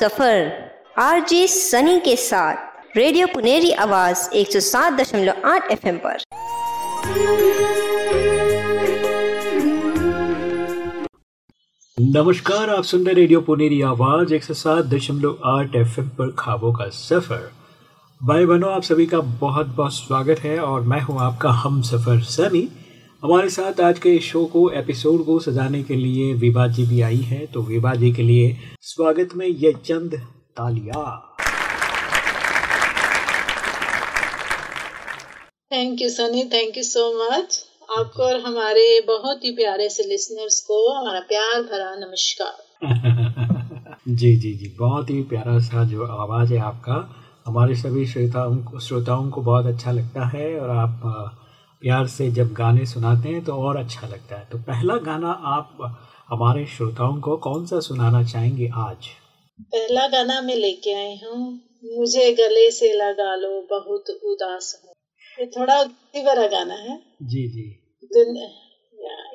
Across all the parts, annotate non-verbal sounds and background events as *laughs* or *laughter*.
सफ़र। RJ Sunny के साथ। Radio Puneri आवाज़ 107.8 एफएम पर। नमस्कार, आप सुन रहे रेडियो पुनेरी आवाज़ एक सौ सात दशमलव आठ एफ़ पर खाबों का सफ़र। भाई बहनों, आप सभी का बहुत बहुत स्वागत है और मैं हूँ आपका हम सफ़र सनी। हमारे साथ आज के शो को एपिसोड को सजाने के लिए विभा जी भी आई है तो विभा जी के लिए स्वागत में ये चंद तालियाँ। Thank you Sunny thank you so much आपको और हमारे बहुत ही प्यारे से लिसनर्स को हमारा प्यार भरा नमस्कार। *laughs* जी जी जी बहुत ही प्यारा सा जो आवाज़ है आपका। हमारे सभी श्रोताओं को श्रोताओं को बहुत अच्छा लगता है और आप प्यार से जब गाने सुनाते हैं तो और अच्छा लगता है। तो पहला गाना आप हमारे श्रोताओं को कौन सा सुनाना चाहेंगे आज? पहला गाना मैं लेके आई हूँ। मुझे गले से लगा लो बहुत उदास हूँ। ये थोड़ा भरा गाना है। जी जी। दुन,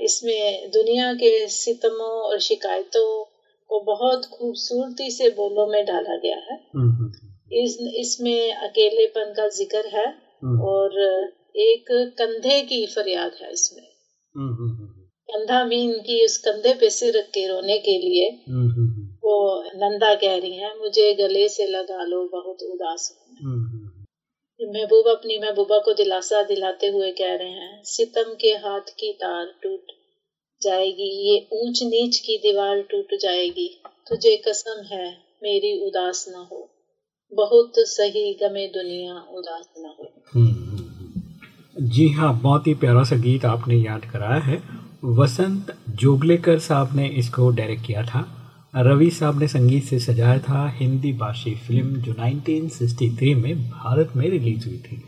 इसमें दुनिया के सितमों और शिकायतों को बहुत खूबसूरती से बोलों में डाला गया है। हम्म, हम्म, इस इसमें अकेलेपन का ज़िक्र है हम्म, और एक कंधे की फरियाद है इसमें। हम्म, हम्म, हम्म, कंधा मीन की उस कंधे पे सिर रख के रोने के लिए वो नंदा कह रही हैं मुझे गले से लगा लो बहुत उदास हूँ महबूब अपनी महबूबा को दिलासा दिलाते हुए कह रहे हैं सितम के हाथ की तार टूट जाएगी ये ऊंच नीच की दीवार टूट जाएगी। तुझे कसम है मेरी उदास न हो। बहुत सही गमे दुनिया उदास न हो। जी हाँ बहुत ही प्यारा सा गीत आपने याद कराया है। वसंत जोगलेकर साहब ने इसको डायरेक्ट किया था। रवि साहब ने संगीत से सजाया था। हिंदी भाषी फ़िल्म जो 1963 में भारत में रिलीज़ हुई थी।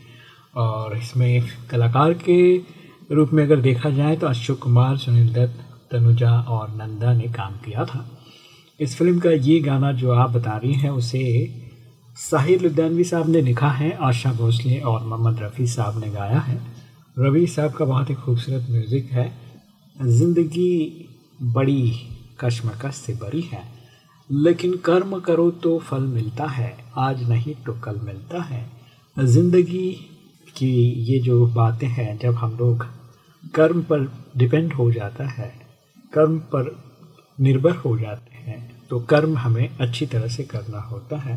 और इसमें कलाकार के रूप में अगर देखा जाए तो अशोक कुमार, सुनील दत्त, तनुजा और नंदा ने काम किया था। इस फ़िल्म का ये गाना जो आप बता रही हैं, उसे साहिर लुधियानवी साहब ने लिखा है, आशा भोसले और मोहम्मद रफ़ी साहब ने गाया है। रवि साहब का बहुत ही खूबसूरत म्यूज़िक है। ज़िंदगी बड़ी कश्मकश से बड़ी है, लेकिन कर्म करो तो फल मिलता है, आज नहीं तो कल मिलता है। ज़िंदगी की ये जो बातें हैं, जब हम लोग कर्म पर डिपेंड हो जाता है, कर्म पर निर्भर हो जाते हैं तो कर्म हमें अच्छी तरह से करना होता है।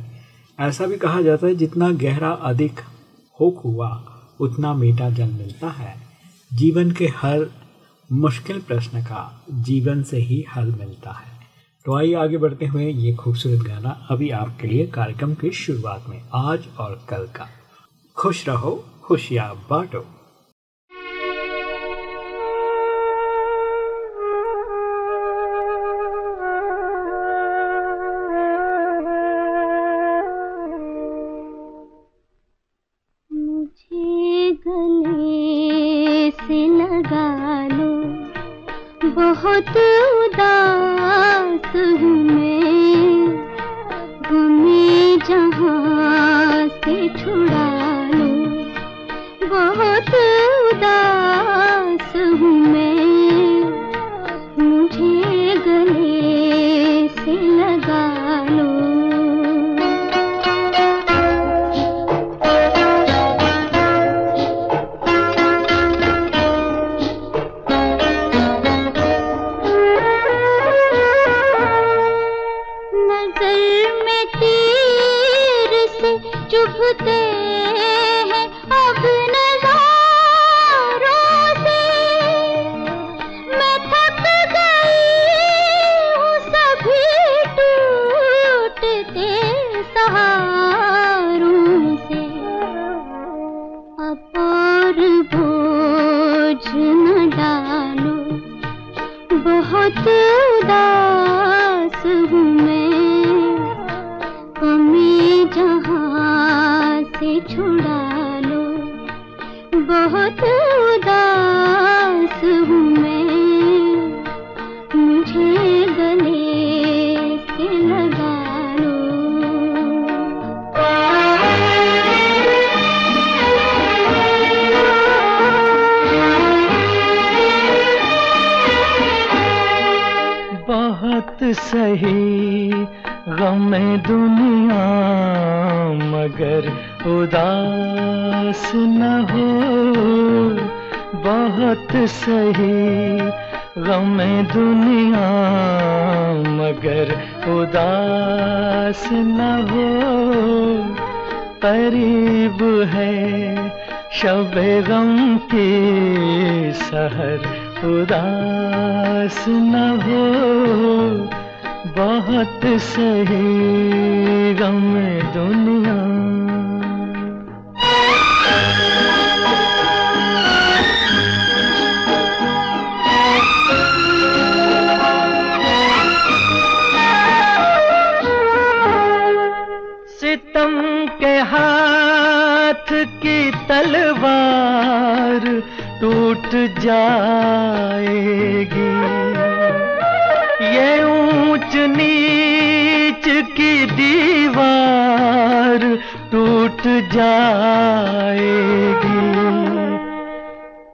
ऐसा भी कहा जाता है, जितना गहरा अधिक हो कुआ उतना मीठा जल मिलता है। जीवन के हर मुश्किल प्रश्न का जीवन से ही हल मिलता है। तो आइए आगे बढ़ते हुए ये खूबसूरत गाना अभी आपके लिए कार्यक्रम की शुरुआत में, आज और कल का। खुश रहो, खुशियाँ बांटो। बहुत उदास हूँ मैं। हमें सही, गम दुनिया, मगर उदास न हो। करीब है शब गम की सहर, उदास न हो। बहुत सही, गम दुनिया। हाथ की तलवार टूट जाएगी। ये ऊंच नीच की दीवार टूट जाएगी।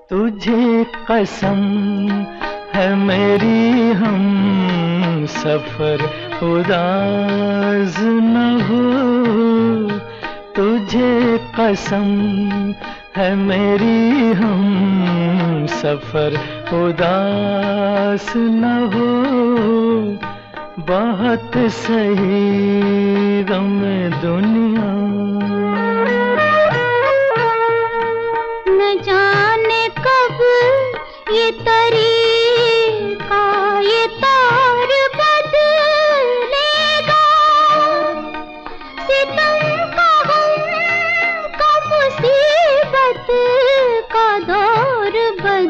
तुझे कसम है मेरी हम सफ़र उदास न हो। तुझे कसम है मेरी हम सफ़र उदास न हो। बहुत सही गम दुनिया। न जाने कब ये तरीका, ये तार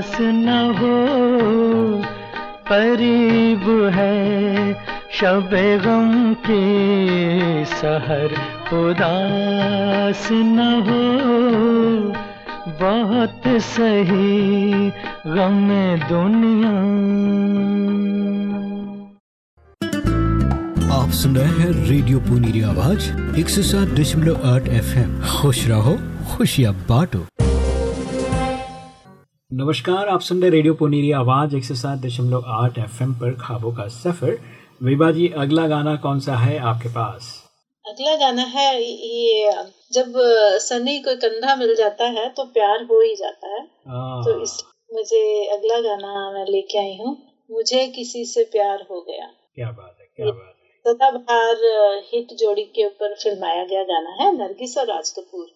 उदास न हो, करीब है शब गम की सहर, उदास न हो, बहुत सही गम दुनिया। आप सुन रहे हैं रेडियो पुनीरी आवाज़, एक सौ सात दशमलव आठ एफ़ खुश रहो, खुशियाँ बांटो। नमस्कार आप सुन रहे रेडियो पुनीरी आवाज़ एक सौ सात दशमलव आठ एफ़ पर खाबों का सफ़र। विभा जी अगला गाना कौन सा है आपके पास? अगला गाना है ये जब सनी को कंधा मिल जाता है तो प्यार हो ही जाता है। तो इस मुझे अगला गाना मैं लेके आई हूँ मुझे किसी से प्यार हो गया। क्या बात है क्या बात है। सदाबहार हिट जोड़ी के ऊपर फिल्माया गया गाना है नरगिस और राज कपूर।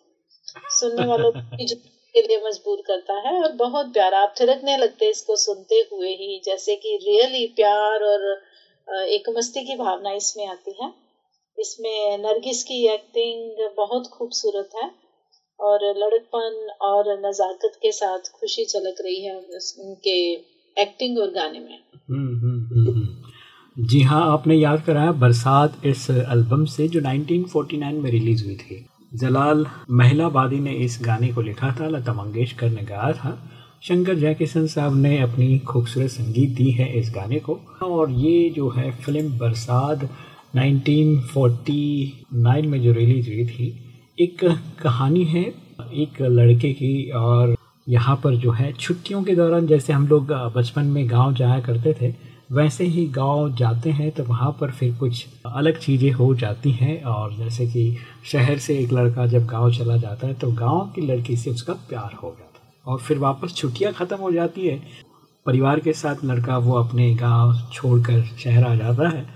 सुनने वालों *laughs* की लिए मजबूर करता है और बहुत प्यारा। आप थिरकने लगते इसको सुनते हुए ही जैसे कि रियली प्यार और एक मस्ती की भावना इसमें आती है। इसमें नरगिस की एक्टिंग बहुत खूबसूरत है और लड़कपन और नजाकत के साथ खुशी झलक रही है उनके एक्टिंग और गाने में। हम्म, हम्म, हम्म, जी हाँ आपने याद कराया बरसात इस एल्बम से जो 1949 में रिलीज़ हुई थी। जलाल महिलाबादी ने इस गाने को लिखा था, लता मंगेशकर ने गाया था। शंकर जयकिशन साहब ने अपनी खूबसूरत संगीत दी है इस गाने को। और ये जो है फ़िल्म बरसात 1949 में जो रिलीज़ हुई थी, एक कहानी है, एक लड़के की और यहाँ पर जो है छुट्टियों के दौरान जैसे हम लोग बचपन में गाँव जाया करते थे वैसे ही गाँव जाते हैं तो वहाँ पर फिर कुछ अलग चीज़ें हो जाती हैं और जैसे कि शहर से एक लड़का जब गाँव चला जाता है तो गाँव की लड़की से उसका प्यार हो जाता है और फिर वापस छुट्टियाँ ख़त्म हो जाती है। परिवार के साथ लड़का वो अपने गाँव छोड़कर शहर आ जाता है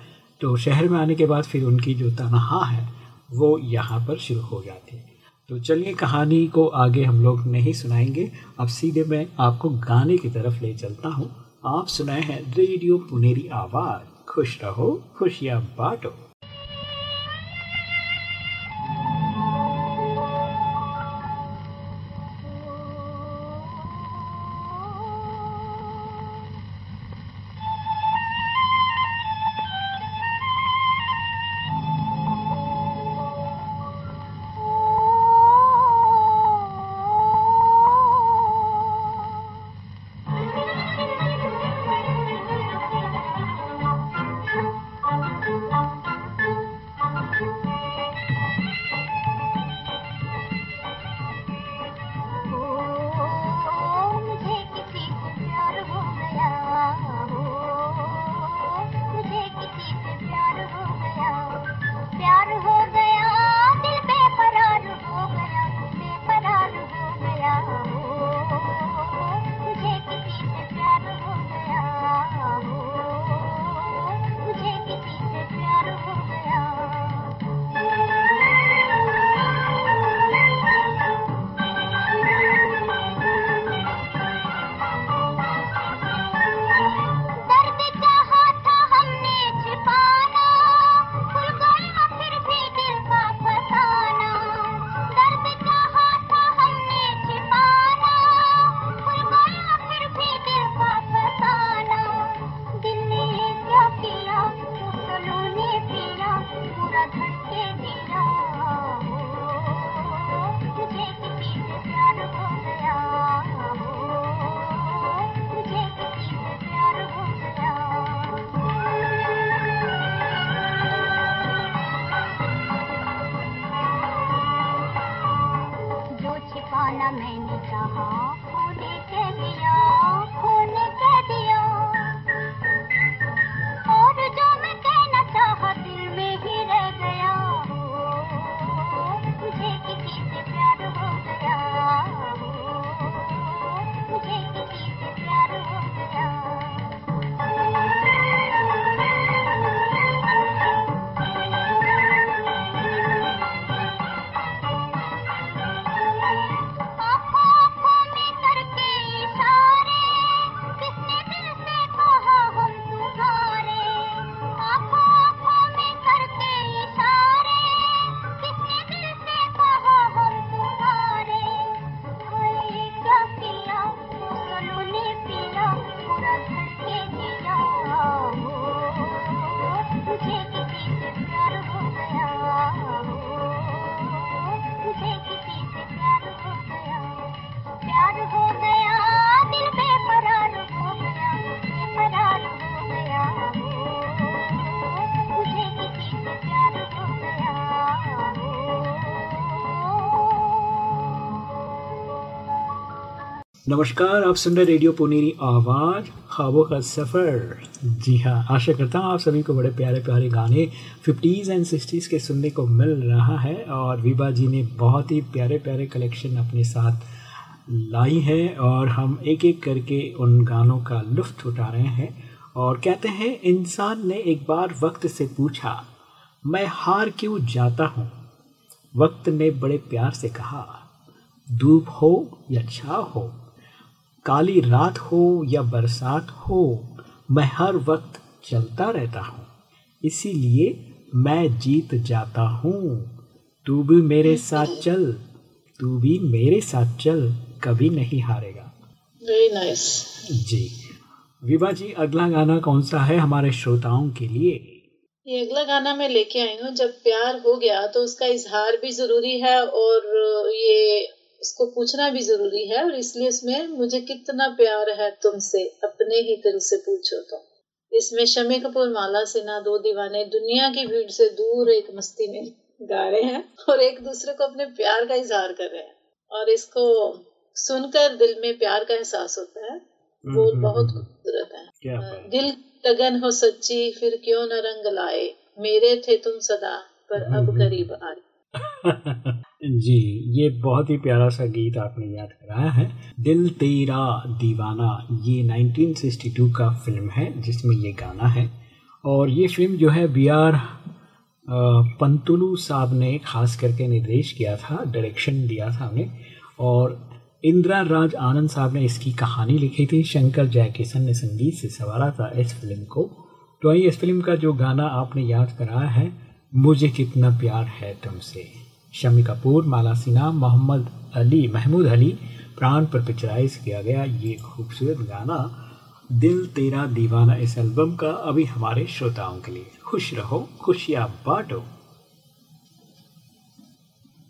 तो शहर में आने के बाद फिर उनकी जो तनहा है वो यहाँ पर शुरू हो जाती है। तो चलिए कहानी को आगे हम लोग नहीं सुनाएँगे। अब सीधे मैं आपको गाने की तरफ़ ले चलता हूँ। आप सुनाए हैं रेडियो पुनेरी आवाज़। खुश रहो खुशियाँ बांटो। नमस्कार, आप सुन रहे रेडियो पुनेरी आवाज़। ख्वाबों का सफ़र। जी हाँ आशा करता हूँ आप सभी को बड़े प्यारे प्यारे गाने फिफ्टीज़ एंड सिक्सटीज़ के सुनने को मिल रहा है और विभा जी ने बहुत ही प्यारे प्यारे कलेक्शन अपने साथ लाई है और हम एक एक करके उन गानों का लुफ्त उठा रहे हैं और कहते हैं, इंसान ने एक बार वक्त से पूछा, मैं हार क्यों जाता हूँ? वक्त ने बड़े प्यार से कहा, धूप हो या छाव हो काली रात हो या बरसात हो मैं हर वक्त चलता रहता हूँ। इसीलिए मैं जीत जाता हूँ। तू भी मेरे साथ चल तू भी मेरे साथ चल कभी नहीं हारेगा। वेरी नाइस जी। विभा जी अगला गाना कौन सा है हमारे श्रोताओं के लिए? ये अगला गाना मैं लेके आई हूँ जब प्यार हो गया तो उसका इजहार भी ज़रूरी है और ये उसको पूछना भी ज़रूरी है और इसलिए उसमें मुझे कितना प्यार है तुमसे अपने ही दिल से पूछो तो। इसमें शमी कपूर माला सिन्हा दो दीवाने दुनिया की भीड़ से दूर एक मस्ती में गा रहे हैं और एक दूसरे को अपने प्यार का इजहार कर रहे हैं। और इसको सुनकर दिल में प्यार का एहसास होता है। बोल हम्म, बहुत हम्म, खूबसूरत है। दिल लगन हो सच्ची फिर क्यों न रंग लाए? मेरे थे तुम सदा पर अब हम्म, करीब आए। जी, ये बहुत ही प्यारा सा गीत आपने याद कराया है। दिल तेरा दीवाना, ये 1962 का फ़िल्म है, जिसमें ये गाना है। और ये फ़िल्म जो है, बी आर पंतुलू साहब ने खास करके निर्देश किया था, डायरेक्शन दिया था उन्हें और इंदिरा राज आनंद साहब ने इसकी कहानी लिखी थी। शंकर जयकिशन ने संगीत से संवारा था इस फ़िल्म को। तो इस फ़िल्म का जो गाना आपने याद कराया है मुझे कितना प्यार है तुमसे। शमी कपूर, माला सिन्हा, मोहम्मद अली, महमूद अली, प्राण पर पिक्चराइज किया गया ये खूबसूरत गाना। दिल तेरा दीवाना इस एल्बम का अभी हमारे श्रोताओं के लिए। खुश रहो, खुशियाँ बांटो।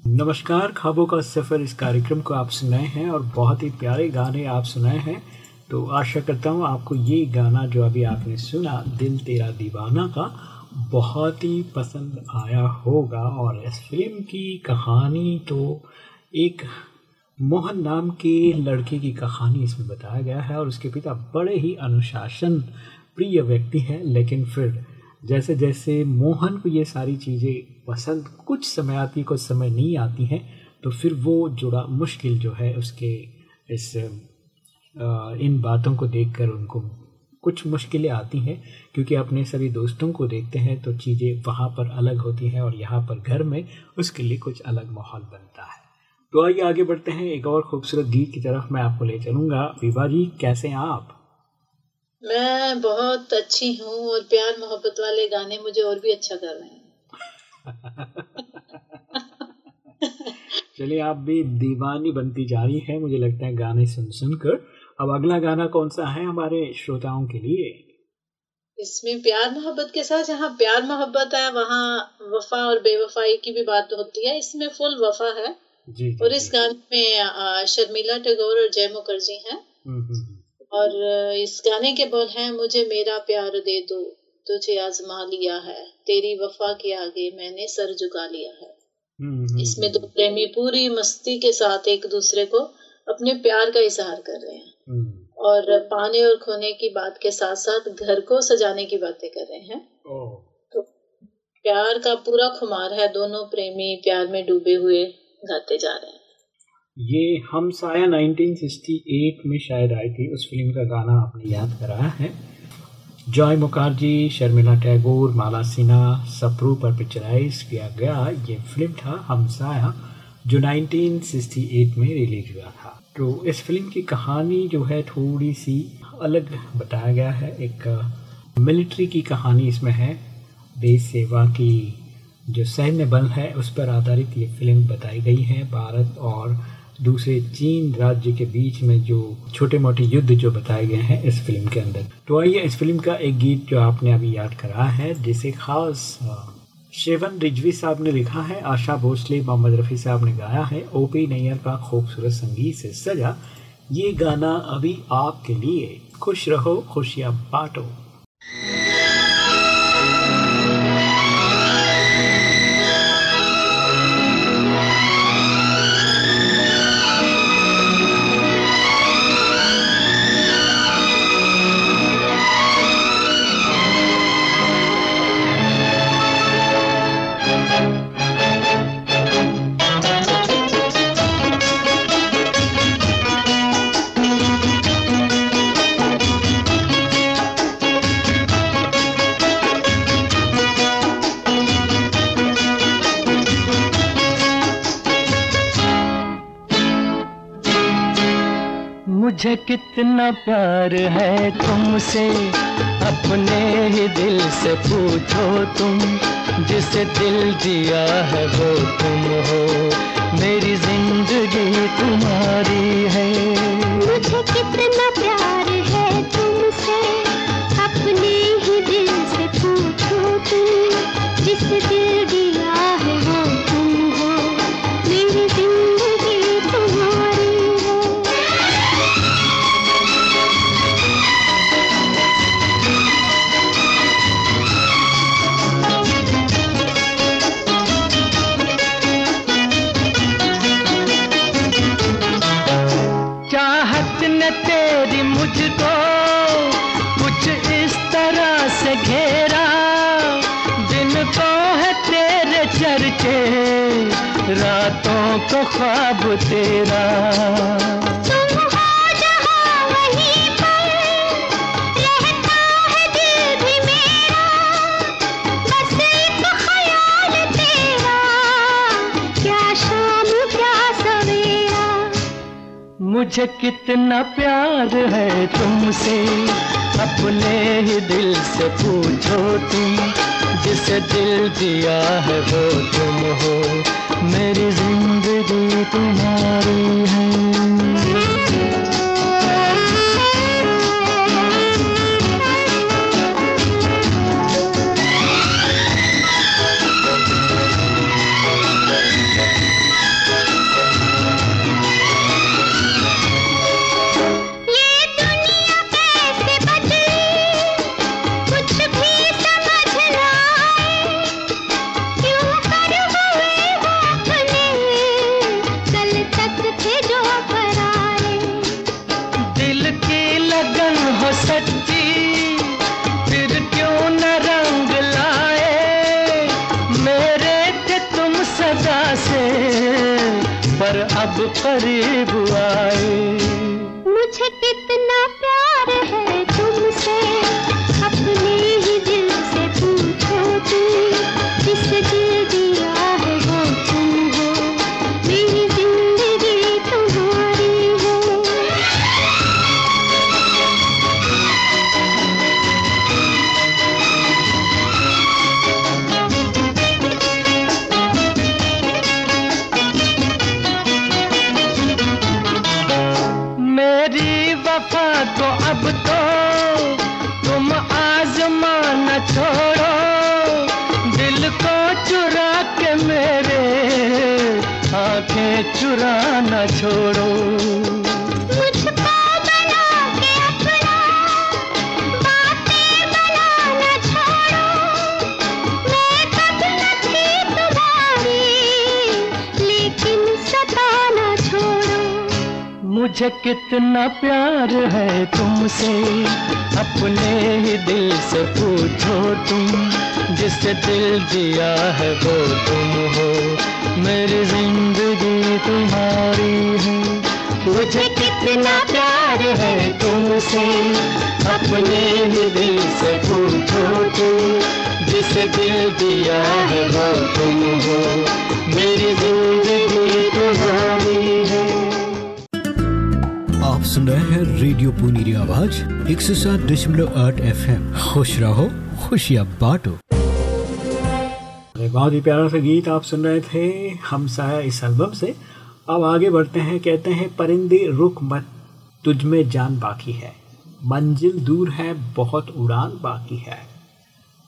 नमस्कार खाबों का सफ़र इस कार्यक्रम को आप सुनाए हैं और बहुत ही प्यारे गाने आप सुनाए हैं। तो आशा करता हूँ आपको ये गाना जो अभी आपने सुना, दिल तेरा दीवाना का बहुत ही पसंद आया होगा और इस फ़िल्म की कहानी तो एक मोहन नाम के लड़के की कहानी इसमें बताया गया है और उसके पिता बड़े ही अनुशासन प्रिय व्यक्ति हैं। लेकिन फिर जैसे जैसे मोहन को ये सारी चीज़ें पसंद, कुछ समय आती, कुछ समय नहीं आती हैं तो फिर वो जुड़ा मुश्किल जो है उसके इस इन बातों को देखकर उनको कुछ मुश्किलें आती हैं क्योंकि अपने सभी दोस्तों को देखते हैं तो चीज़ें वहाँ पर अलग होती हैं और यहाँ पर घर में उसके लिए कुछ अलग माहौल बनता है। तो आइए आगे बढ़ते हैं एक और खूबसूरत गीत की तरफ़ मैं आपको ले चलूँगा। विभा जी कैसे हैं आप? मैं बहुत अच्छी हूँ और प्यार मोहब्बत वाले गाने मुझे और भी अच्छा कर रहे हैं। *laughs* चलिए आप भी दीवानी बनती जा रही है मुझे लगता है गाने सुन सुनकर अब अगला गाना कौन सा है हमारे श्रोताओं के लिए? इसमें प्यार मोहब्बत के साथ जहाँ प्यार मोहब्बत है वहाँ वफा और बेवफाई की भी बात होती है। इसमें फुल वफा है। जी जी, और इस। गाने में शर्मिला टैगोर और जय मुखर्जी हैं। हम्म, हम्म, हम्म। और इस गाने के बोल हैं मुझे मेरा प्यार दे दो तुझे आजमा लिया है। तेरी वफा के आगे मैंने सर झुका लिया है। इसमें दो प्रेमी पूरी मस्ती के साथ एक दूसरे को अपने प्यार का इजहार कर रहे हैं। और पाने और खोने की बात के साथ साथ घर को सजाने की बातें कर रहे हैं। तो प्यार का पूरा खुमार है दोनों प्रेमी प्यार में डूबे हुए गाते जा रहे हैं। ये हम साया 1968 में शायद आई थी उस फ़िल्म का गाना आपने याद कराया है। जॉय मुखर्जी शर्मिला टैगोर माला सिन्हा सप्रू पर पिक्चराइज किया गया। ये फ़िल्म था हम साया जो 1968 में रिलीज़ हुआ था। तो इस फ़िल्म की कहानी जो है थोड़ी सी अलग बताया गया है। एक मिलिट्री की कहानी इसमें है। देश सेवा की जो सैन्य बल है, उस पर आधारित ये फ़िल्म बताई गई है। भारत और दूसरे चीन राज्य के बीच में जो छोटे मोटे युद्ध जो बताए गए हैं इस फ़िल्म के अंदर। तो आइए इस फ़िल्म का एक गीत जो आपने अभी याद करा है, जिसे खास शेवन रिजवी साहब ने लिखा है, आशा भोसले, मोहम्मद रफ़ी साहब ने गाया है ओ पी नैयर का खूबसूरत संगीत से सजा, ये गाना अभी आपके लिए। खुश रहो, खुशियाँ बांटो। मुझे कितना प्यार है तुमसे, अपने ही दिल से पूछो तुम, जिसे दिल दिया है वो तुम हो। मेरी ज़िंदगी तुम्हारी है। मुझे कितना प्यार है तुमसे, अपने ही दिल से पूछो तुम, जिस दिल दिया है वो कितना प्यार है तुमसे। अपने ही दिल से पूछो तुम, जिसे दिल दिया है वो तुम हो। मेरी ज़िंदगी तुम्हारी है। पर अब करीब आए। मुझे कितना मुझे कितना प्यार है तुमसे, अपने ही दिल से पूछो तुम जिससे दिल दिया है वो तुम हो। मेरी ज़िंदगी तुम्हारी है। मुझे कितना प्यार है तुमसे, अपने ही दिल से पूछो तुम, जिसे दिल दिया है वो तुम हो। मेरी ज़िंदगी सुन रहे हैं रेडियो पुनीरी आवाज़, एक सौ सात दशमलव आठ एफ़ एम खुश रहो, खुशियाँ बांटो। बहुत ही प्यारा सा गीत आप सुन रहे थे, हम साया इस एल्बम से। अब आगे बढ़ते हैं, कहते हैं, परिंदे रुक मत, तुझ में जान बाकी है। मंजिल दूर है, बहुत उड़ान बाकी है।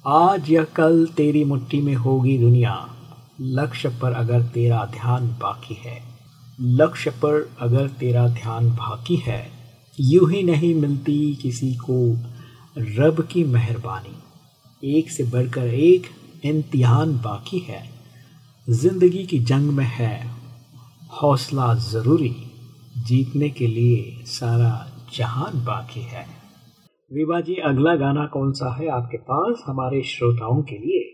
आज या कल तेरी मुट्ठी में होगी दुनिया, लक्ष्य पर अगर तेरा ध्यान बाकी है। लक्ष्य पर अगर तेरा ध्यान बाकी है, यूँ ही नहीं मिलती किसी को रब की मेहरबानी। एक से बढ़कर एक इम्तिहान बाकी है। ज़िंदगी की जंग में है। हौसला ज़रूरी। जीतने के लिए सारा जहान बाकी है। विभा जी, अगला गाना कौन सा है आपके पास? हमारे श्रोताओं के लिए।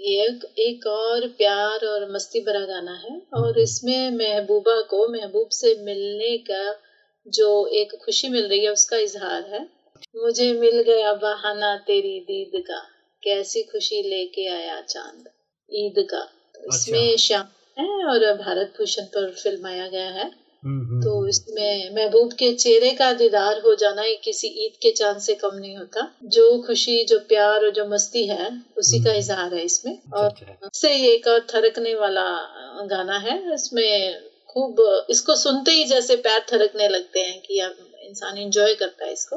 एक, एक और प्यार और मस्ती भरा गाना है और इसमें महबूबा को महबूब से मिलने का जो एक खुशी मिल रही है उसका इजहार है। मुझे मिल गया बहाना तेरी दीद का कैसी खुशी लेके आया चाँद ईद का। तो इसमें श्याम है और भारत भूषण पर फिल्माया गया है। हम्म, हम्म, तो इसमें महबूब के चेहरे का दीदार हो जाना ये किसी ईद के चाँद से कम नहीं होता। जो खुशी जो प्यार और जो मस्ती है उसी का इजहार है इसमें। और अच्छा, अच्छा। से ये एक और थरकने वाला गाना है। इसमें खूब इसको सुनते ही जैसे पैर थरकने लगते हैं कि अब इंसान एंजॉय करता है इसको।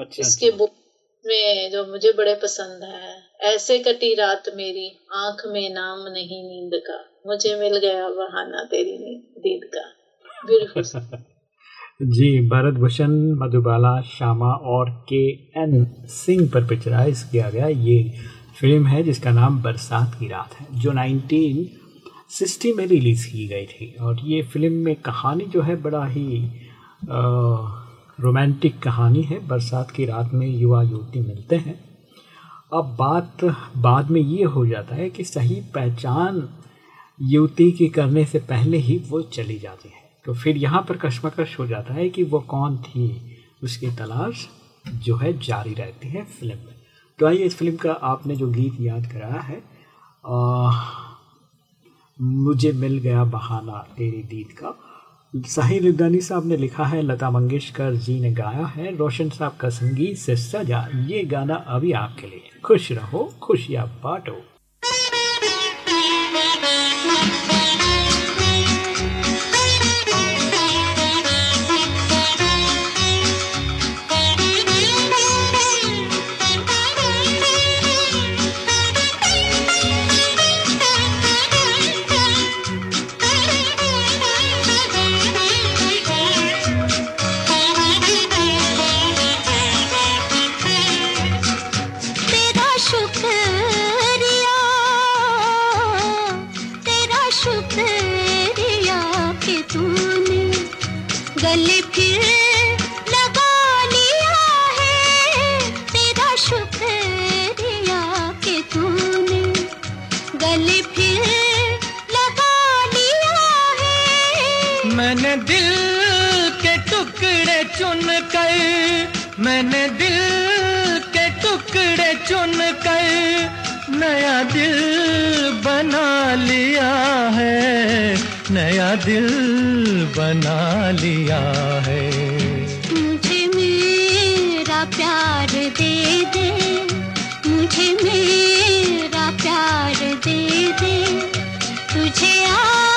अच्छा इसके अच्छा। बुक में जो मुझे बड़े पसंद है ऐसे कटी रात मेरी आँख में नाम नहीं नींद का मुझे मिल गया बहाना तेरी नी- दीद का। *laughs* जी, भरत भूषण, मधुबाला, श्यामा और के एन सिंह पर पिक्चराइज किया गया ये फ़िल्म है, जिसका नाम बरसात की रात है, जो 1960 में रिलीज़ की गई थी। और ये फ़िल्म में कहानी जो है, बड़ा ही रोमांटिक कहानी है। बरसात की रात में युवा युवती मिलते हैं। अब बात, बाद में ये हो जाता है कि सही पहचान युवती की करने से पहले ही वो चली जाती है। तो फिर यहाँ पर कश्मकश हो जाता है कि वो कौन थी? उसकी तलाश जो है जारी रहती है फ़िल्म में। तो आइए इस फ़िल्म का आपने जो गीत याद कराया है आ, मुझे मिल गया बहाना तेरी दीद का। साहिर रिदानी साहब ने लिखा है लता मंगेशकर जी ने गाया है रोशन साहब का संगीत से सजा। ये गाना अभी आपके लिए। खुश रहो खुशियाँ बांटो। कर, मैंने दिल के टुकड़े चुन कर नया दिल बना लिया है, नया दिल बना लिया है। मुझे मेरा प्यार दे दे, मुझे मेरा प्यार दे दे, तुझे आजमा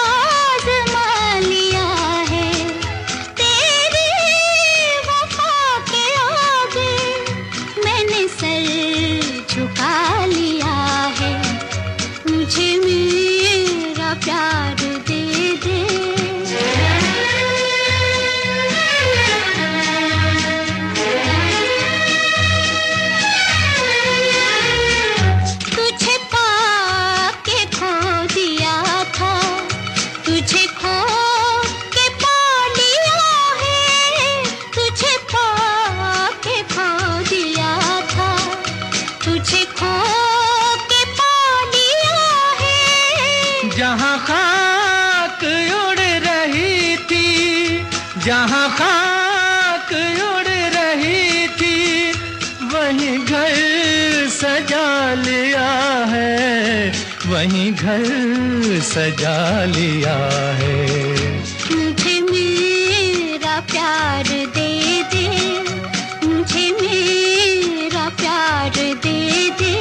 घर सजा लिया है। मुझे मेरा प्यार दे दे, मुझे मेरा प्यार दे दे,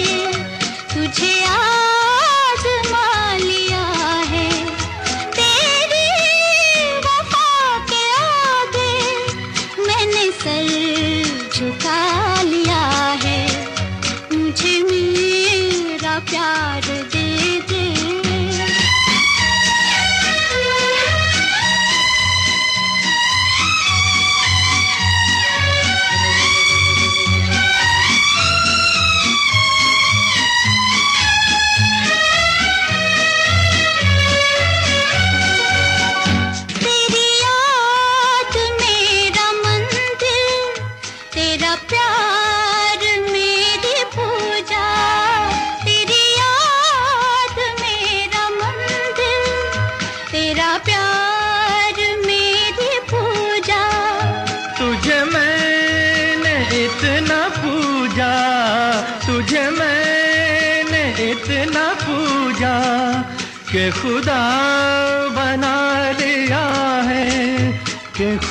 तुझे आजमा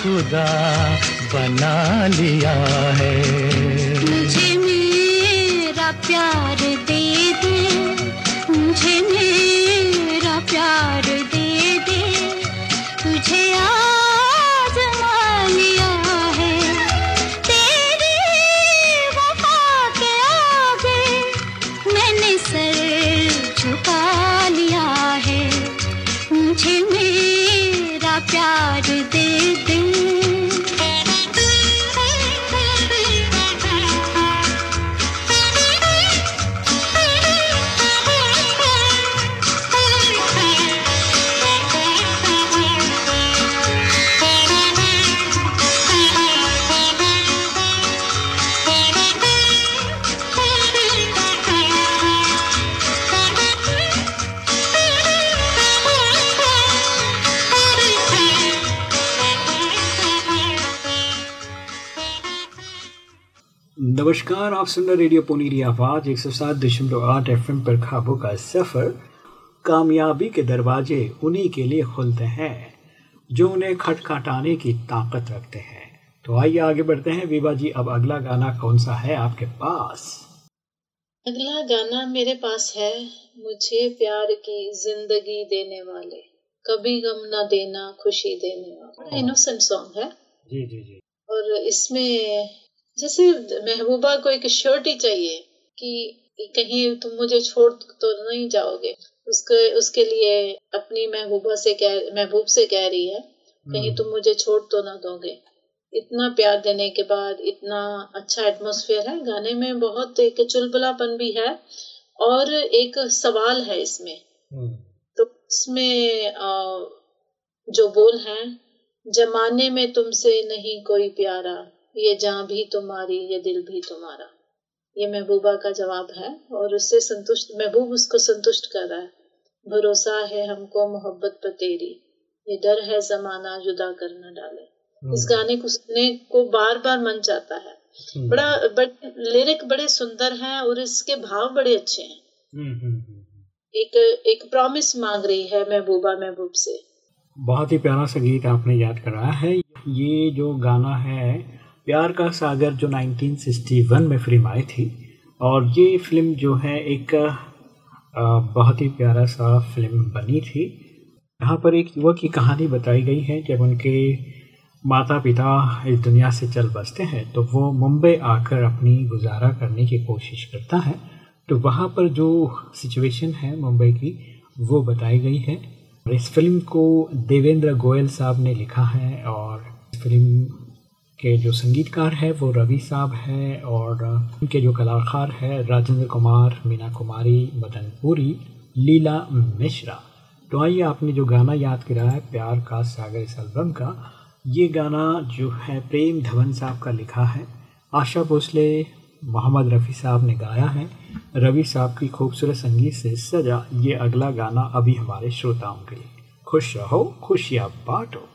खुदा बना लिया है। मुझे मेरा प्यार दे दे। मुझे मेरा प्यार दे नमस्कार आप सुन रहे रेडियो पुनीरी आवाज़ एक सौ सात दशमलव आठ एफ़ पर खाबों का सफ़र। कामयाबी के दरवाजे उन्हीं के लिए खुलते हैं जो उन्हें खटखटाने की ताकत रखते हैं। तो आइए आगे बढ़ते हैं। विवा जी अब अगला गाना कौन सा है आपके पास? अगला गाना मेरे पास है मुझे प्यार की ज़िंदगी देने वाले। कभी गम ना देना खुशी देने वाला। इनोसेंट सॉन्ग है। जी जी जी। और इसमें जैसे महबूबा को एक श्योरिटी चाहिए कि कहीं तुम मुझे छोड़ तो नहीं जाओगे। उसके उसके लिए अपनी महबूबा से कह महबूब से कह रही है कहीं हम्म। तुम मुझे छोड़ तो ना दोगे। इतना प्यार देने के बाद इतना अच्छा एटमोसफेयर है। गाने में बहुत एक चुलबुलापन भी है और एक सवाल है इसमें। हम्म, तो उसमें जो बोल हैं जमाने में तुमसे नहीं कोई प्यारा ये जान भी तुम्हारी ये दिल भी तुम्हारा। ये महबूबा का जवाब है और उससे संतुष्ट महबूब उसको संतुष्ट कर रहा है। भरोसा है हमको मोहब्बत पर तेरी। ये डर है जमाना जुदा कर न डाले। इस गाने को सुनने को बार बार मन चाहता है। हम्म, बड़ा बट लिरिक बड़े सुंदर हैं और इसके भाव बड़े अच्छे हैं। हम्म, हम्म, हम्म। एक एक प्रॉमिस मांग रही है महबूबा महबूब से। बहुत ही प्यारा सा गीत आपने याद कराया है। ये जो गाना है प्यार का सागर जो 1961 में फ़िल्म आई थी, और ये फ़िल्म जो है एक बहुत ही प्यारा सा फ़िल्म बनी थी। यहाँ पर एक युवक की कहानी बताई गई है, जब उनके माता पिता इस दुनिया से चल बसते हैं तो वो मुंबई आकर अपनी गुजारा करने की कोशिश करता है। तो वहाँ पर जो सिचुएशन है मुंबई की, वो बताई गई है। और इस फ़िल्म को देवेंद्र गोयल साहब ने लिखा है, और फ़िल्म के जो संगीतकार है, वो रवि साहब है और उनके जो कलाकार है, राजेंद्र कुमार, मीना कुमारी, मदन पुरी, लीला मिश्रा। तो आइए आपने जो गाना याद किया है, प्यार का सागर इस एल्बम का, ये गाना जो है प्रेम धवन साहब का लिखा है। आशा भोसले, मोहम्मद रफ़ी साहब ने गाया है। रवि साहब की खूबसूरत संगीत से सजा ये अगला गाना अभी हमारे श्रोताओं के लिए। खुश रहो, खुशियाँ बांटो।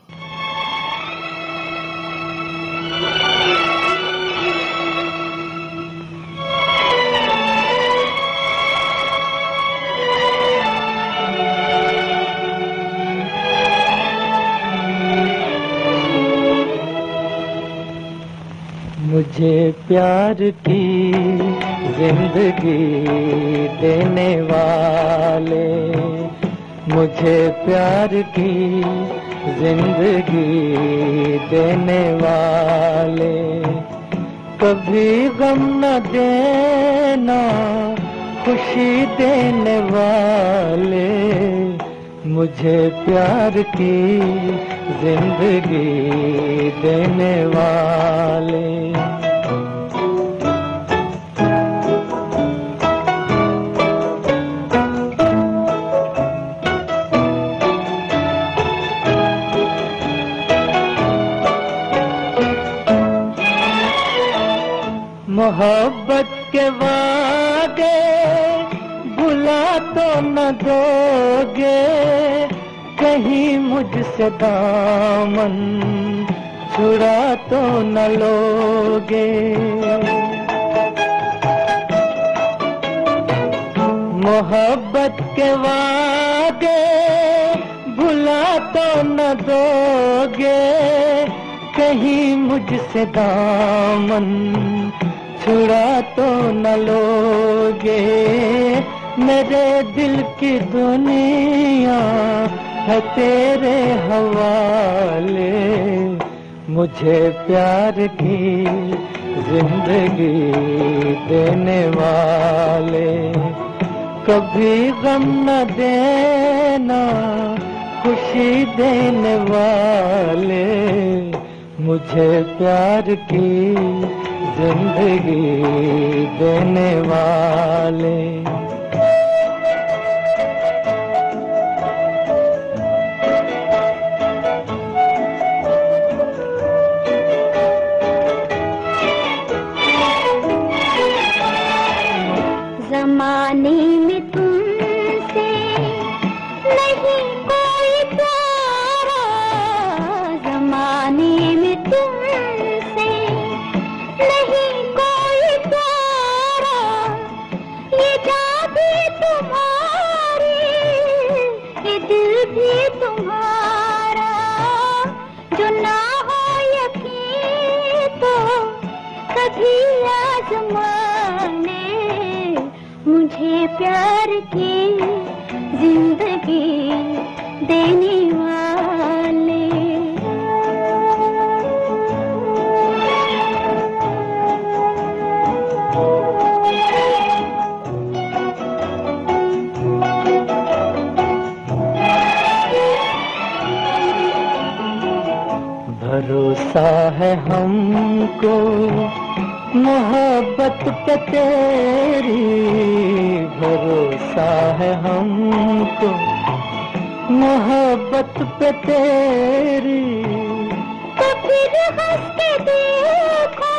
मुझे प्यार की ज़िंदगी देने वाले, मुझे प्यार की ज़िंदगी देने वाले। कभी गम न देना, खुशी देने वाले, मुझे प्यार की ज़िंदगी देने वाले। मोहब्बत के वादे बुला तो न दोगे, कहीं मुझसे दामन छुरा तो न लोगे। मोहब्बत के वादे भुला तो न दोगे, कहीं मुझसे दामन छुड़ा तो न लोगे। मेरे दिल की दुनिया है तेरे हवाले। मुझे प्यार की ज़िंदगी देने वाले। कभी गम न देना, खुशी देने वाले। मुझे प्यार की ज़िंदगी देने वाले। जमाने तेरी भरोसा है हमको। मोहब्बत पे तेरी। तो फिर हंस के देखो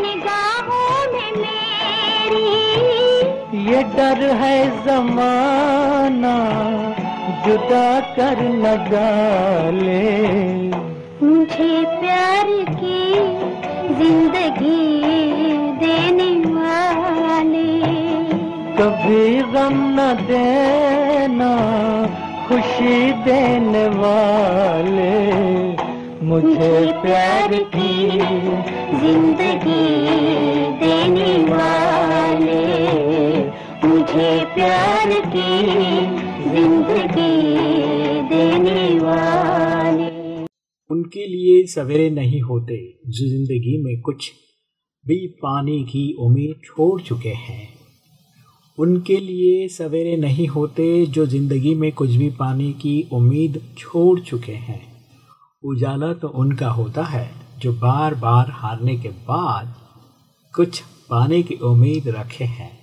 निगाहों में मेरी। ये डर है जमाना जुदा कर न डाले। ज़िंदगी देने वाले। मुझे प्यार की ज़िंदगी देने वाले। उनके लिए सवेरे नहीं होते जो ज़िंदगी में कुछ भी पाने की उम्मीद छोड़ चुके हैं। उनके लिए सवेरे नहीं होते, जो ज़िंदगी में कुछ भी पाने की उम्मीद छोड़ चुके हैं। उजाला तो उनका होता है। जो बार बार हारने के बाद कुछ पाने की उम्मीद रखे हैं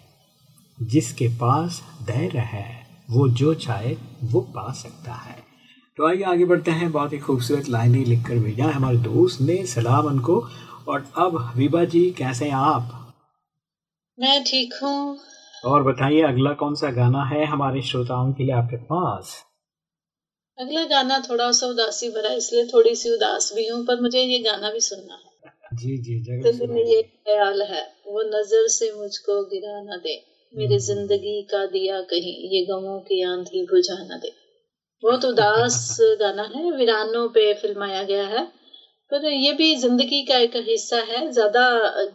जिसके पास धैर्य है वो जो चाहे वो पा सकता है। तो आइए आगे बढ़ते हैं। बहुत ही खूबसूरत लाइनें लिखकर भेजा है हमारे दोस्त ने सलाम उनको और अब हबीबा जी कैसे हैं आप? मैं ठीक हूँ। और बताइए अगला कौन सा गाना है हमारे श्रोताओं के लिए आपके पास? अगला गाना थोड़ा सा उदासी भरा है, इसलिए थोड़ी सी उदास भी हूँ पर मुझे ये गाना भी सुनना है। जी जी दिल में ये ख्याल है वो नज़र से मुझको गिरा न दे मेरे ज़िंदगी का दिया कहीं ये गमों की आंधी बुझा न दे। बहुत उदास *laughs* गाना है वीरानों पे फिल्माया गया है पर ये भी ज़िंदगी का एक हिस्सा है ज़्यादा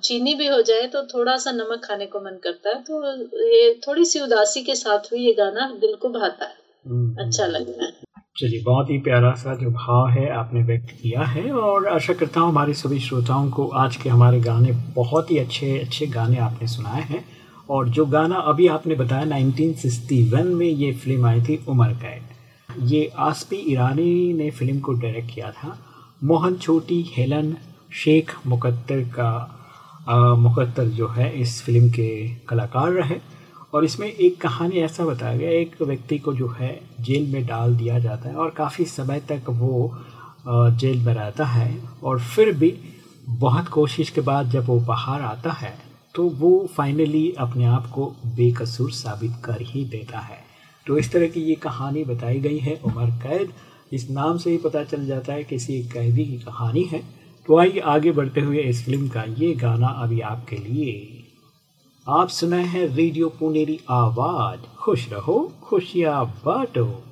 चीनी भी हो जाए तो थोड़ा सा नमक खाने को मन करता है तो ये थोड़ी सी उदासी के साथ भी ये गाना दिल को भाता है हम्म, अच्छा लगता है। चलिए, बहुत ही प्यारा सा जो भाव है आपने व्यक्त किया है और आशा करता हूँ हमारे सभी श्रोताओं को आज के हमारे गाने बहुत ही अच्छे अच्छे गाने आपने सुनाए हैं। और जो गाना अभी आपने बताया 1961 में ये फ़िल्म आई थी, उमर कैद। ये आसपी ईरानी ने फ़िल्म को डायरेक्ट किया था। मोहन छोटी, हेलन शेख मुकद्दर का मुकद्दर जो है, इस फ़िल्म के कलाकार रहे। और इसमें एक कहानी ऐसा बताया गया, एक व्यक्ति को जो है जेल में डाल दिया जाता है और काफ़ी समय तक वो जेल में रहता है और फिर भी बहुत कोशिश के बाद जब वो बाहर आता है तो वो फाइनली अपने आप को बेकसूर साबित कर ही देता है। तो इस तरह की ये कहानी बताई गई है उमर कैद। इस नाम से ही पता चल जाता है किसी एक कैदी की कहानी है। तो आइए आगे बढ़ते हुए इस फ़िल्म का ये गाना अभी आपके लिए आप सुनाए हैं रेडियो पुनेरी आवाज़। खुश रहो खुशियाँ बांटो।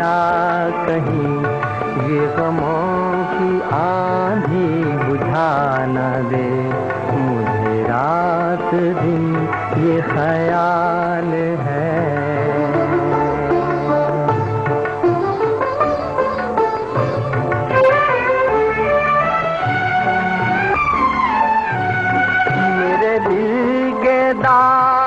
दिया कहीं ये गमों की आंधी बुझा न दे। मुझे रात दिन ये ख्याल है। मेरे दिल के दाग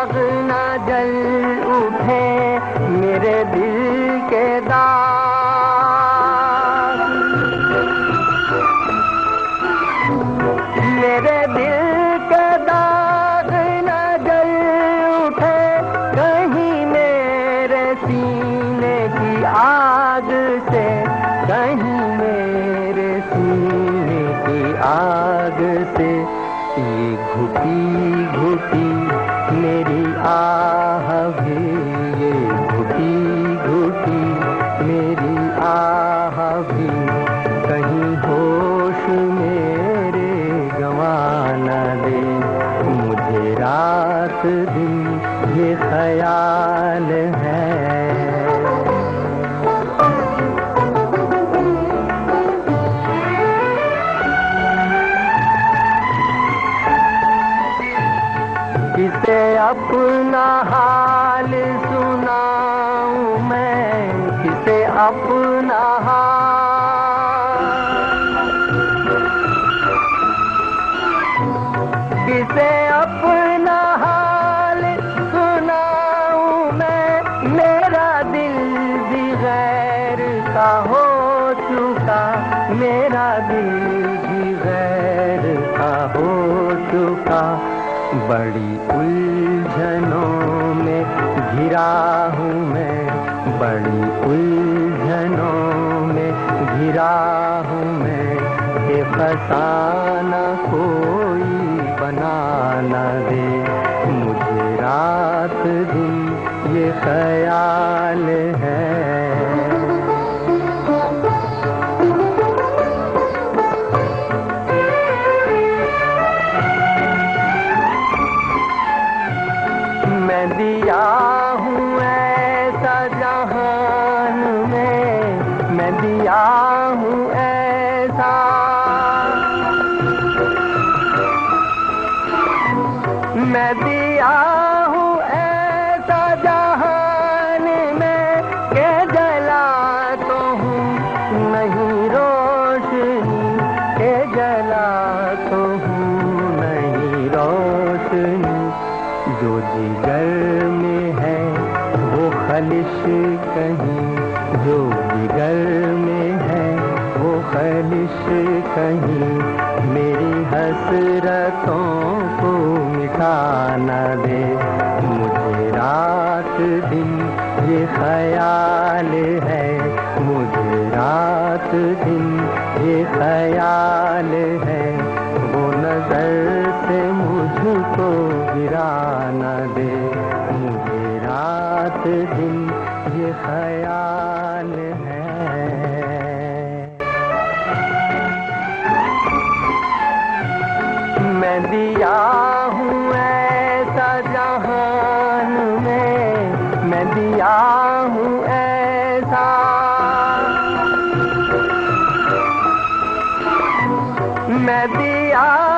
अपना कि मैं दिया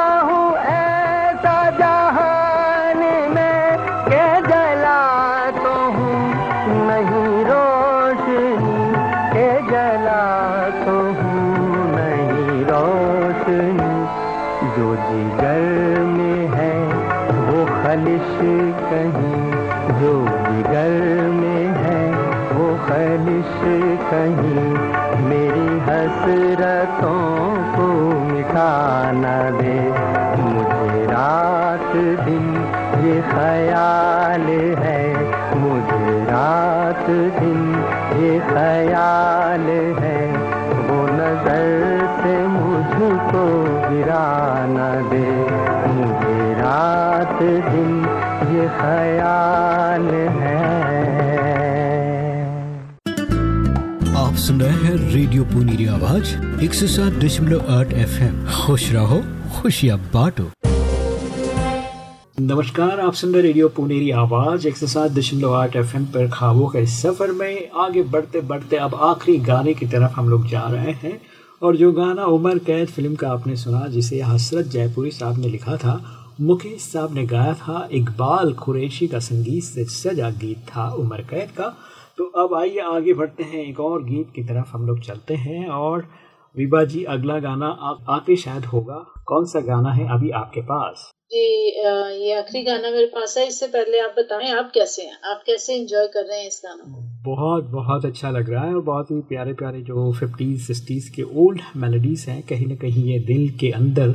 रात दिन ये ख्याल है। आप सुन रहे हैं रेडियो पुनीरी आवाज़ एक सौ सात दशमलव आठ एफ़ खुश रहो खुशियाँ बांटो। नमस्कार आप सुन रहे रेडियो पुनेरी आवाज़ एक सौ सात दशमलव आठ एफ़ पर खाबों के सफ़र में। आगे बढ़ते बढ़ते अब आखिरी गाने की तरफ़ हम लोग जा रहे हैं। और जो गाना उमर कैद फ़िल्म का आपने सुना जिसे हसरत जयपुरी साहब ने लिखा था मुकेश साहब ने गाया था इकबाल कुरैशी का संगीत से सजा गीत था उमर कैद का। तो अब आइए आगे बढ़ते हैं एक और गीत की तरफ़ हम लोग चलते हैं और विभा जी अगला गाना आप आते शायद होगा। कौन सा गाना है अभी आपके पास? जी ये आखिरी गाना मेरे पास है इससे पहले आप बताएँ आप कैसे हैं? आप कैसे एंजॉय कर रहे हैं इस गाना को? बहुत बहुत अच्छा लग रहा है और बहुत ही प्यारे प्यारे जो फिफ्टीज सिक्सटीज़ के ओल्ड मेलोडीज़ हैं कहीं ना कहीं ये दिल के अंदर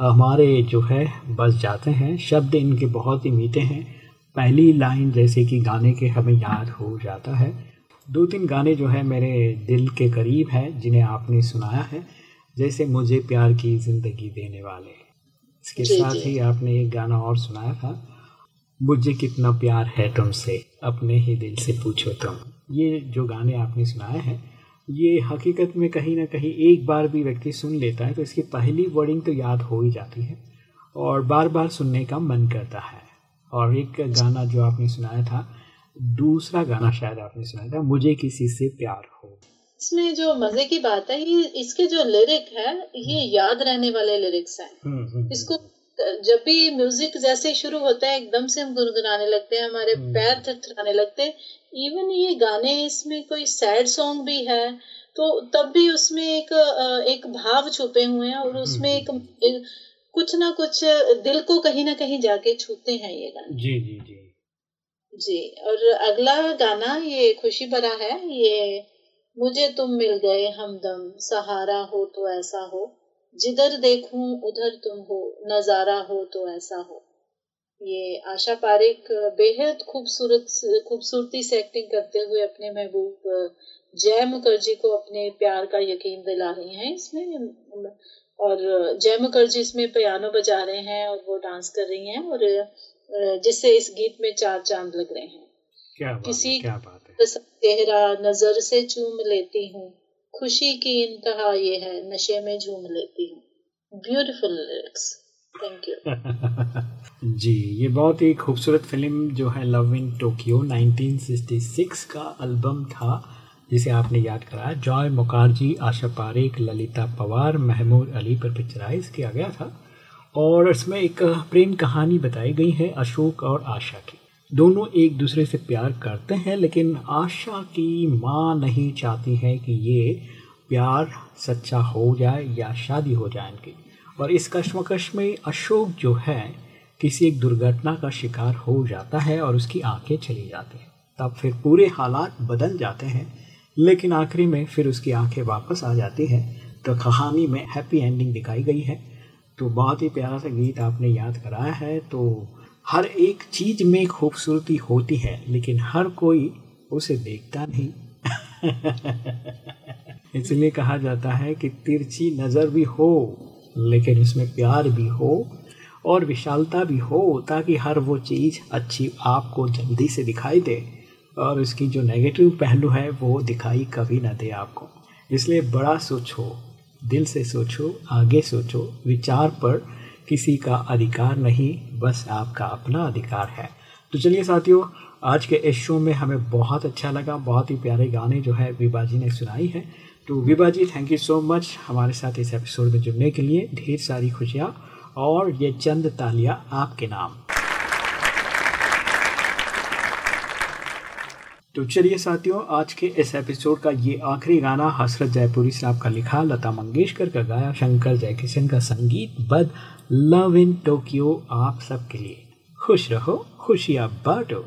हमारे जो है बस जाते हैं। शब्द इनके बहुत ही मीठे हैं। पहली लाइन जैसे कि गाने के हमें याद हो जाता है। दो तीन गाने जो है मेरे दिल के करीब हैं जिन्हें आपने सुनाया है। जैसे मुझे प्यार की ज़िंदगी देने वाले। इसके जी, साथ जी। ही आपने एक गाना और सुनाया था। मुझे कितना प्यार है तुमसे अपने ही दिल से पूछो तुम। ये जो गाने आपने सुनाए हैं ये हकीकत में कहीं ना कहीं एक बार भी व्यक्ति सुन लेता है तो इसकी पहली वर्डिंग तो याद हो ही जाती है और बार बार सुनने का मन करता है। और एक गाना जो आपने सुनाया था दूसरा गाना शायद आपने सुनाया था मुझे किसी से प्यार हो। इसमें जो मज़े की बात है ये इसके जो लिरिक है ये याद रहने वाले लिरिक्स हैं। हम्म, हम्म, इसको जब भी म्यूज़िक जैसे शुरू होता है एकदम से हम गुनगुनाने लगते हैं हमारे हम्म। पैर थरथराने लगते हैं इवन ये गाने इसमें कोई सैड सॉन्ग भी है तो तब भी उसमें एक एक भाव छुपे हुए हैं और उसमें एक, एक कुछ ना कुछ दिल को कहीं ना कहीं जाके छूते हैं ये गाने। जी जी जी। जी और अगला गाना ये खुशी भरा है ये मुझे तुम मिल गए हमदम सहारा हो तो ऐसा हो जिधर देखूँ उधर तुम हो नज़ारा हो तो ऐसा हो। ये आशा पारिक बेहद खूबसूरत खूबसूरती से एक्टिंग करते हुए अपने महबूब जय मुखर्जी को अपने प्यार का यकीन दिला रही हैं इसमें। और जय मुखर्जी इसमें पियानो बजा रहे हैं और वो डांस कर रही हैं और जिससे इस गीत में चार चाँद लग रहे हैं। क्या बात किसी- क्या बात है। चेहरा नज़र से चूम लेती हूँ खुशी की इंतहा ये है नशे में झूम लेती हूँ। ब्यूटीफुल लिरिक्स थैंक यू *laughs* जी, ये बहुत ही खूबसूरत फ़िल्म जो है लव इन टोक्यो 1966 का एल्बम था, जिसे आपने याद कराया। जॉय मुखर्जी आशा पारेख ललिता पवार महमूद अली पर पिक्चराइज किया गया था। और इसमें एक प्रेम कहानी बताई गई है अशोक और आशा की। दोनों एक दूसरे से प्यार करते हैं, लेकिन आशा की माँ नहीं चाहती है कि ये प्यार सच्चा हो जाए या शादी हो जाए इनकी और इस कश्मकश में अशोक जो है, किसी एक दुर्घटना का शिकार हो जाता है और उसकी आँखें चली जाती हैं। तब फिर पूरे हालात बदल जाते हैं, लेकिन आखिरी में फिर उसकी आँखें वापस आ जाती हैं। तो कहानी में हैप्पी एंडिंग दिखाई गई है। तो बहुत ही प्यारा सा गीत आपने याद कराया है। तो हर एक चीज़ में खूबसूरती होती है, लेकिन हर कोई उसे देखता नहीं। *laughs* इसलिए कहा जाता है कि तिरछी नज़र भी हो लेकिन उसमें प्यार भी हो और विशालता भी हो, ताकि हर वो चीज़ अच्छी आपको जल्दी से दिखाई दे। और उसकी जो नेगेटिव पहलू है, वो दिखाई कभी ना दे आपको। इसलिए बड़ा सोचो, दिल से सोचो, आगे सोचो। विचार पर किसी का अधिकार नहीं, बस आपका अपना अधिकार है। तो चलिए साथियों, आज के इस शो में हमें बहुत अच्छा लगा। बहुत ही प्यारे गाने जो है, विभा जी ने सुनाई है। तो Vibha ji thank you so much हमारे साथ इस एपिसोड में जुड़ने के लिए। ढेर सारी खुशियाँ और ये चंद तालियाँ आपके नाम। तो चलिए साथियों, आज के इस एपिसोड का ये आखिरी गाना हसरत जयपुरी साहब का लिखा, लता मंगेशकर का गाया, शंकर जयकिशन का संगीत बद लव इन टोक्यो आप सबके लिए। खुश रहो, खुशियाँ बांटो।